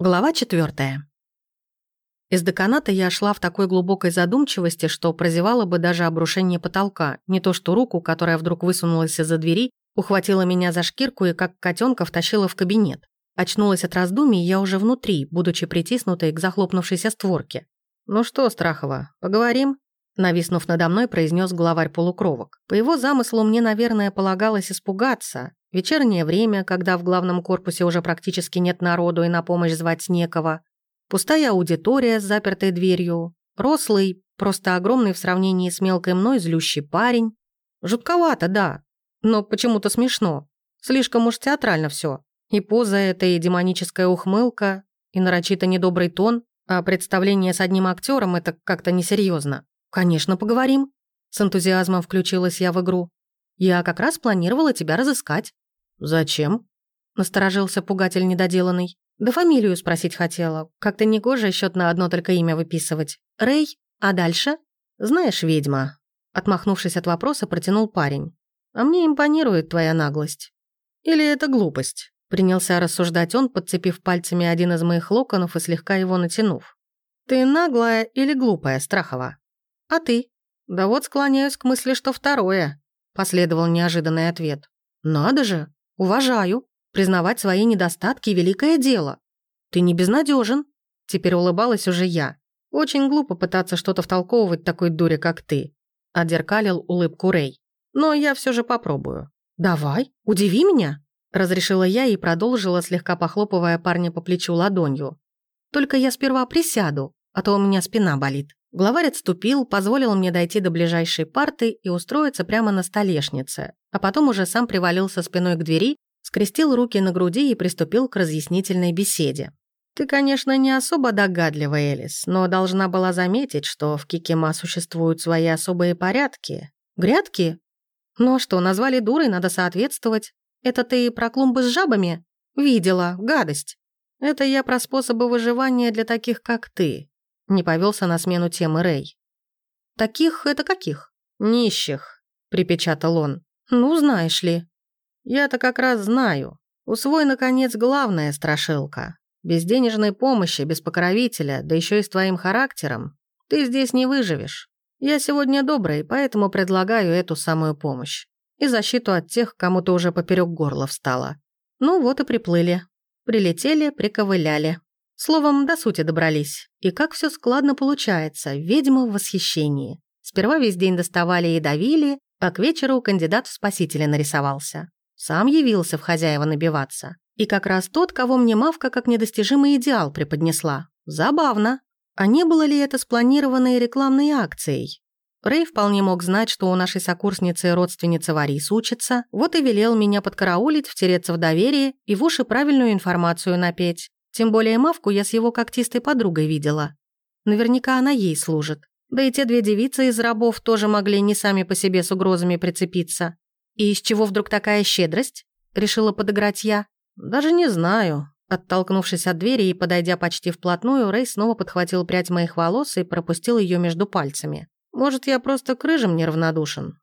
Глава четвертая. Из деканата я шла в такой глубокой задумчивости, что прозевала бы даже обрушение потолка, не то что руку, которая вдруг высунулась из-за двери, ухватила меня за шкирку и как котенка втащила в кабинет. Очнулась от раздумий я уже внутри, будучи притиснутой к захлопнувшейся створке. «Ну что, Страхова, поговорим?» Нависнув надо мной, произнес главарь полукровок. По его замыслу мне, наверное, полагалось испугаться, Вечернее время, когда в главном корпусе уже практически нет народу и на помощь звать некого. Пустая аудитория с запертой дверью. Рослый, просто огромный в сравнении с мелкой мной злющий парень. Жутковато, да. Но почему-то смешно. Слишком уж театрально все. И поза эта, и демоническая ухмылка, и нарочито недобрый тон. А представление с одним актером это как-то несерьезно. Конечно, поговорим. С энтузиазмом включилась я в игру. Я как раз планировала тебя разыскать. «Зачем?» — насторожился пугатель недоделанный. «Да фамилию спросить хотела. Как-то негоже счет на одно только имя выписывать. Рэй? А дальше?» «Знаешь, ведьма...» Отмахнувшись от вопроса, протянул парень. «А мне импонирует твоя наглость. Или это глупость?» Принялся рассуждать он, подцепив пальцами один из моих локонов и слегка его натянув. «Ты наглая или глупая, Страхова?» «А ты?» «Да вот склоняюсь к мысли, что второе», — последовал неожиданный ответ. «Надо же, «Уважаю. Признавать свои недостатки – великое дело. Ты не безнадежен. Теперь улыбалась уже я. Очень глупо пытаться что-то втолковывать такой дуре, как ты. Одеркалил улыбку Рэй. Но я все же попробую. Давай, удиви меня. Разрешила я и продолжила, слегка похлопывая парня по плечу ладонью. Только я сперва присяду, а то у меня спина болит. Главарь отступил, позволил мне дойти до ближайшей парты и устроиться прямо на столешнице, а потом уже сам привалился спиной к двери, скрестил руки на груди и приступил к разъяснительной беседе. «Ты, конечно, не особо догадлива, Элис, но должна была заметить, что в Кикима существуют свои особые порядки. Грядки? Ну а что, назвали дурой, надо соответствовать. Это ты про клумбы с жабами? Видела, гадость. Это я про способы выживания для таких, как ты. Не повелся на смену темы Рэй. «Таких это каких?» «Нищих», — припечатал он. «Ну, знаешь ли». «Я-то как раз знаю. Усвой, наконец, главная страшилка. Без денежной помощи, без покровителя, да еще и с твоим характером, ты здесь не выживешь. Я сегодня добрый, поэтому предлагаю эту самую помощь. И защиту от тех, кому ты уже поперек горла встала. Ну вот и приплыли. Прилетели, приковыляли. Словом, до сути добрались. И как все складно получается, ведьма в восхищении. Сперва весь день доставали и давили, а к вечеру кандидат в спасителя нарисовался. Сам явился в хозяева набиваться. И как раз тот, кого мне Мавка как недостижимый идеал преподнесла. Забавно. А не было ли это спланированной рекламной акцией? Рэй вполне мог знать, что у нашей сокурсницы родственница Варис учится, вот и велел меня подкараулить, втереться в доверие и в уши правильную информацию напеть. Тем более Мавку я с его когтистой подругой видела. Наверняка она ей служит. Да и те две девицы из рабов тоже могли не сами по себе с угрозами прицепиться. И из чего вдруг такая щедрость? Решила подыграть я. Даже не знаю. Оттолкнувшись от двери и подойдя почти вплотную, Рэй снова подхватил прядь моих волос и пропустил ее между пальцами. Может, я просто к рыжим неравнодушен?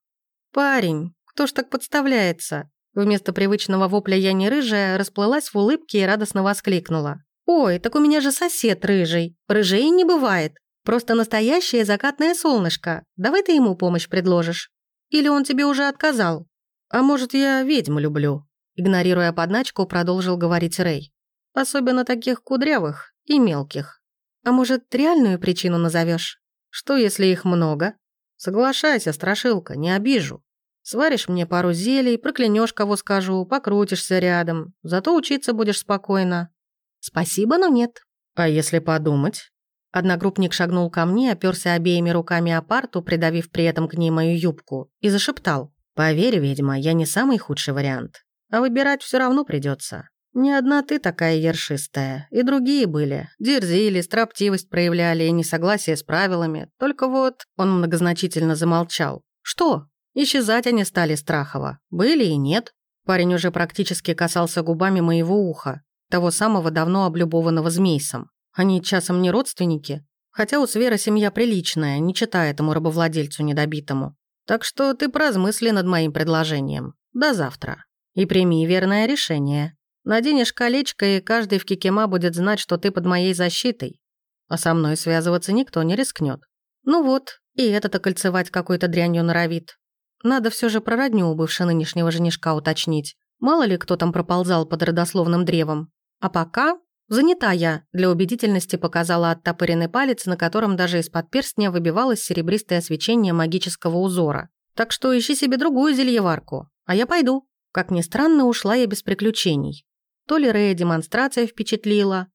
Парень, кто ж так подставляется? Вместо привычного вопля «я не рыжая» расплылась в улыбке и радостно воскликнула. «Ой, так у меня же сосед рыжий. Рыжей не бывает. Просто настоящее закатное солнышко. Давай ты ему помощь предложишь. Или он тебе уже отказал? А может, я ведьму люблю?» Игнорируя подначку, продолжил говорить Рэй. «Особенно таких кудрявых и мелких. А может, реальную причину назовешь? Что, если их много? Соглашайся, страшилка, не обижу. Сваришь мне пару зелий, проклянешь, кого скажу, покрутишься рядом. Зато учиться будешь спокойно. «Спасибо, но нет». «А если подумать?» Одногруппник шагнул ко мне, оперся обеими руками о парту, придавив при этом к ней мою юбку, и зашептал. «Поверь, ведьма, я не самый худший вариант. А выбирать все равно придется. Не одна ты такая ершистая, и другие были. Дерзили, строптивость проявляли и несогласие с правилами. Только вот...» Он многозначительно замолчал. «Что?» Исчезать они стали Страхова. Были и нет. Парень уже практически касался губами моего уха того самого давно облюбованного змейсом. Они часом не родственники, хотя у Свера семья приличная, не читая этому рабовладельцу недобитому. Так что ты поразмысли над моим предложением. До завтра. И прими верное решение. Наденешь колечко, и каждый в Кикима будет знать, что ты под моей защитой. А со мной связываться никто не рискнет. Ну вот, и этот окольцевать какой-то дрянью норовит. Надо все же про родню у бывшего нынешнего женишка уточнить. Мало ли кто там проползал под родословным древом. А пока занята я, для убедительности показала оттопыренный палец, на котором даже из-под перстня выбивалось серебристое свечение магического узора. Так что ищи себе другую зельеварку, а я пойду. Как ни странно, ушла я без приключений. То ли Рэя демонстрация впечатлила,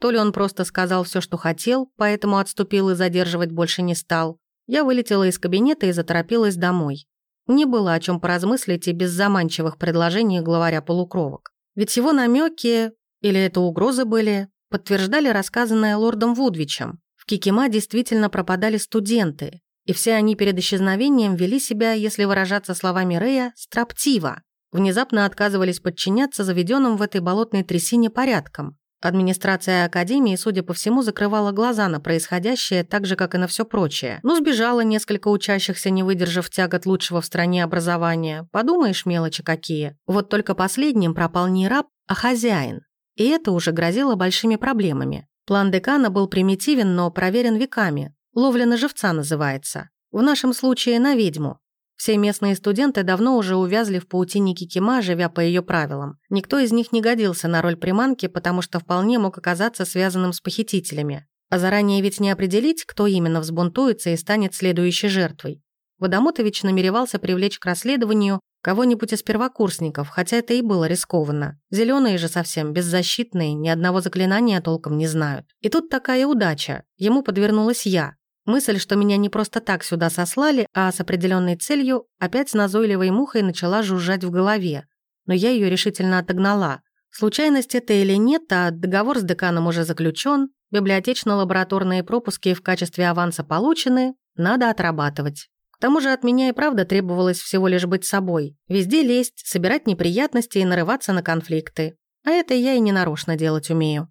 то ли он просто сказал все, что хотел, поэтому отступил и задерживать больше не стал. Я вылетела из кабинета и заторопилась домой. Не было о чем поразмыслить и без заманчивых предложений главаря полукровок. Ведь его намеки, или это угрозы были, подтверждали рассказанное лордом Вудвичем. В Кикима действительно пропадали студенты, и все они перед исчезновением вели себя, если выражаться словами Рея, строптиво. Внезапно отказывались подчиняться заведенным в этой болотной трясине порядкам. Администрация Академии, судя по всему, закрывала глаза на происходящее, так же, как и на все прочее. Ну, сбежало несколько учащихся, не выдержав тягот лучшего в стране образования. Подумаешь, мелочи какие. Вот только последним пропал не раб, а хозяин. И это уже грозило большими проблемами. План декана был примитивен, но проверен веками. Ловля на живца называется. В нашем случае на ведьму. Все местные студенты давно уже увязли в паутине Кикима, живя по ее правилам. Никто из них не годился на роль приманки, потому что вполне мог оказаться связанным с похитителями. А заранее ведь не определить, кто именно взбунтуется и станет следующей жертвой. Водомотович намеревался привлечь к расследованию кого-нибудь из первокурсников, хотя это и было рискованно. Зеленые же совсем беззащитные, ни одного заклинания толком не знают. И тут такая удача. Ему подвернулась я. Мысль, что меня не просто так сюда сослали, а с определенной целью, опять с назойливой мухой начала жужжать в голове. Но я ее решительно отогнала. Случайность это или нет, а договор с деканом уже заключен, библиотечно-лабораторные пропуски в качестве аванса получены, надо отрабатывать. К тому же от меня и правда требовалось всего лишь быть собой. Везде лезть, собирать неприятности и нарываться на конфликты. А это я и не нарочно делать умею.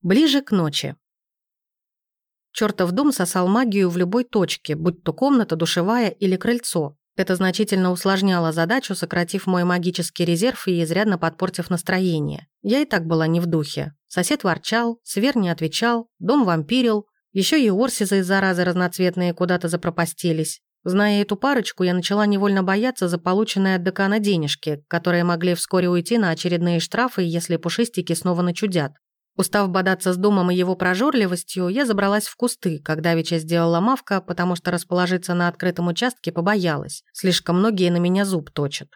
Ближе к ночи. Чертов дом сосал магию в любой точке, будь то комната, душевая или крыльцо. Это значительно усложняло задачу, сократив мой магический резерв и изрядно подпортив настроение. Я и так была не в духе. Сосед ворчал, Свер не отвечал, дом вампирил, еще и Орсизы из заразы разноцветные куда-то запропастились. Зная эту парочку, я начала невольно бояться за полученные от декана денежки, которые могли вскоре уйти на очередные штрафы, если пушистики снова начудят. Устав бодаться с домом и его прожорливостью, я забралась в кусты, когда Вича сделала мавка, потому что расположиться на открытом участке побоялась. Слишком многие на меня зуб точат.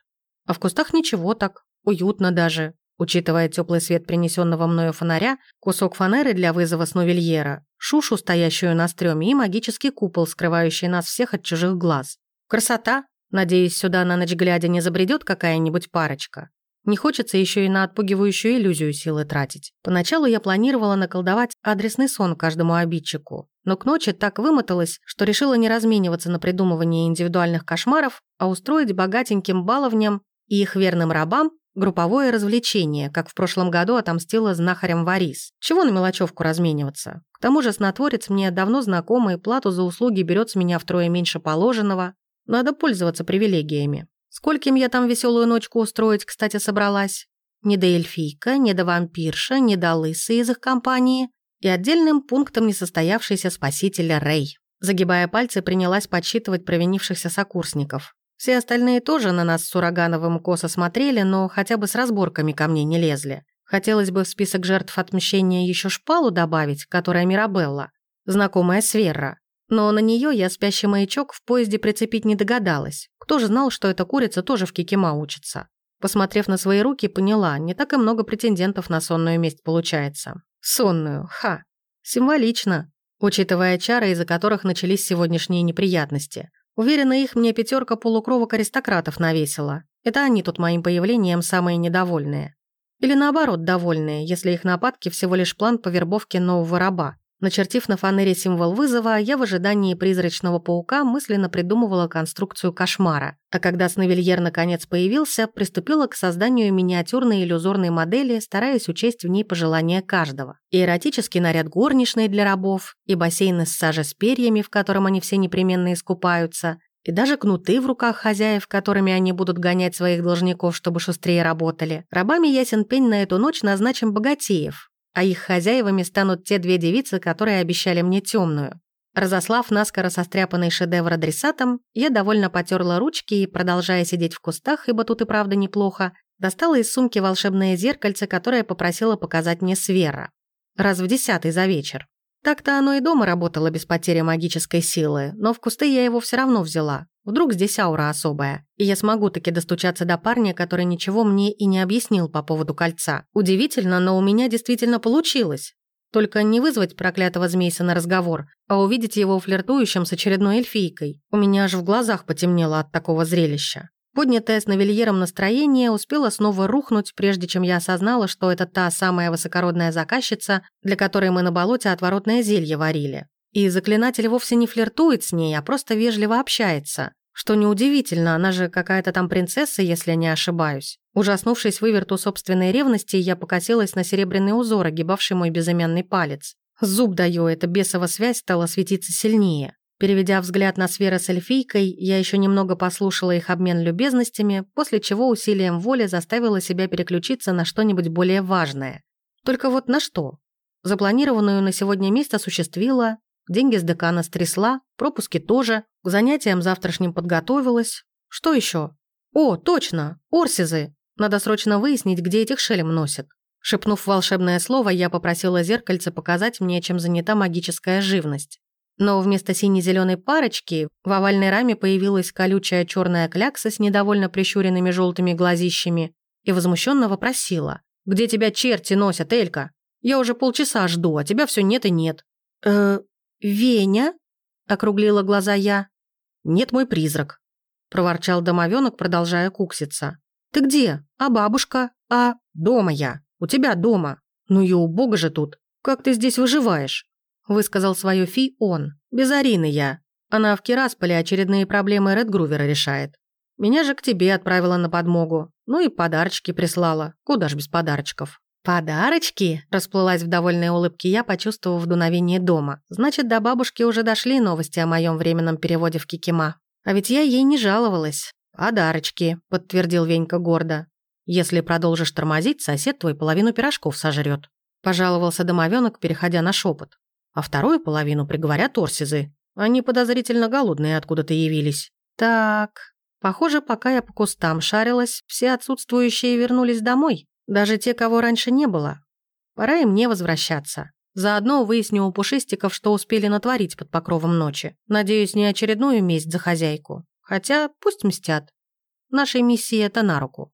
А в кустах ничего так, уютно даже. Учитывая теплый свет принесенного мною фонаря, кусок фанеры для вызова сновельера, шушу, стоящую на стреме, и магический купол, скрывающий нас всех от чужих глаз. Красота! Надеюсь, сюда на ночь глядя не забредет какая-нибудь парочка. Не хочется еще и на отпугивающую иллюзию силы тратить. Поначалу я планировала наколдовать адресный сон каждому обидчику, но к ночи так вымоталась, что решила не размениваться на придумывание индивидуальных кошмаров, а устроить богатеньким баловням и их верным рабам групповое развлечение, как в прошлом году отомстила знахарям Варис. Чего на мелочевку размениваться? К тому же снотворец мне давно знакомый, плату за услуги берет с меня втрое меньше положенного. Надо пользоваться привилегиями. Скольким я там веселую ночку устроить, кстати, собралась? Не до эльфийка, не до вампирша, не до лысы из их компании и отдельным пунктом несостоявшийся спасителя Рэй. Загибая пальцы, принялась подсчитывать провинившихся сокурсников. Все остальные тоже на нас с Урагановым косо смотрели, но хотя бы с разборками ко мне не лезли. Хотелось бы в список жертв отмщения еще шпалу добавить, которая Мирабелла, знакомая с Верра. Но на нее я спящий маячок в поезде прицепить не догадалась. Кто же знал, что эта курица тоже в кикима учится? Посмотрев на свои руки, поняла, не так и много претендентов на сонную месть получается. Сонную, ха. Символично, учитывая чары, из-за которых начались сегодняшние неприятности. Уверена, их мне пятерка полукровок аристократов навесила. Это они тут моим появлением самые недовольные. Или наоборот довольные, если их нападки всего лишь план по вербовке нового раба. Начертив на фанере символ вызова, я в ожидании призрачного паука мысленно придумывала конструкцию кошмара. А когда Снавильер наконец появился, приступила к созданию миниатюрной иллюзорной модели, стараясь учесть в ней пожелания каждого. И эротический наряд горничной для рабов, и бассейн из сажи с перьями, в котором они все непременно искупаются, и даже кнуты в руках хозяев, которыми они будут гонять своих должников, чтобы шустрее работали. Рабами ясен пень на эту ночь назначим богатеев, а их хозяевами станут те две девицы, которые обещали мне темную. Разослав наскоро состряпанный шедевр адресатом, я довольно потерла ручки и, продолжая сидеть в кустах, ибо тут и правда неплохо, достала из сумки волшебное зеркальце, которое попросила показать мне Свера. Раз в десятый за вечер. Так-то оно и дома работало без потери магической силы, но в кусты я его все равно взяла. Вдруг здесь аура особая, и я смогу таки достучаться до парня, который ничего мне и не объяснил по поводу кольца. Удивительно, но у меня действительно получилось. Только не вызвать проклятого змейса на разговор, а увидеть его флиртующим с очередной эльфийкой. У меня аж в глазах потемнело от такого зрелища. Поднятое с новельером настроение успело снова рухнуть, прежде чем я осознала, что это та самая высокородная заказчица, для которой мы на болоте отворотное зелье варили. И заклинатель вовсе не флиртует с ней, а просто вежливо общается. Что неудивительно, она же какая-то там принцесса, если не ошибаюсь. Ужаснувшись выверту собственной ревности, я покосилась на серебряный узор, огибавший мой безымянный палец. Зуб даю, эта бесова связь стала светиться сильнее. Переведя взгляд на сферы с эльфийкой, я еще немного послушала их обмен любезностями, после чего усилием воли заставила себя переключиться на что-нибудь более важное. Только вот на что? Запланированную на сегодня месть осуществила, деньги с декана стрясла, пропуски тоже, к занятиям завтрашним подготовилась. Что еще? О, точно, орсизы. Надо срочно выяснить, где этих шелем носят. Шепнув волшебное слово, я попросила зеркальце показать мне, чем занята магическая живность. Но вместо сине-зеленой парочки в овальной раме появилась колючая черная клякса с недовольно прищуренными желтыми глазищами и возмущенно вопросила. «Где тебя черти носят, Элька? Я уже полчаса жду, а тебя все нет и нет». «Э, Веня?» — округлила глаза я. «Нет мой призрак», — проворчал домовенок, продолжая кукситься. «Ты где? А бабушка? А...» «Дома я. У тебя дома. Ну и убого же тут. Как ты здесь выживаешь?» Высказал свое фи он. Без Арины я. Она в Кирасполе очередные проблемы Редгрувера решает. Меня же к тебе отправила на подмогу. Ну и подарочки прислала. Куда ж без подарочков. «Подарочки?» – расплылась в довольной улыбке я, почувствовав дуновение дома. «Значит, до бабушки уже дошли новости о моем временном переводе в Кикима. А ведь я ей не жаловалась. «Подарочки», – подтвердил Венька гордо. «Если продолжишь тормозить, сосед твой половину пирожков сожрет», – пожаловался домовенок, переходя на шепот а вторую половину приговорят Орсизы. Они подозрительно голодные откуда-то явились. Так, похоже, пока я по кустам шарилась, все отсутствующие вернулись домой, даже те, кого раньше не было. Пора и мне возвращаться. Заодно выясню у пушистиков, что успели натворить под покровом ночи. Надеюсь, не очередную месть за хозяйку. Хотя пусть мстят. Нашей миссии это на руку.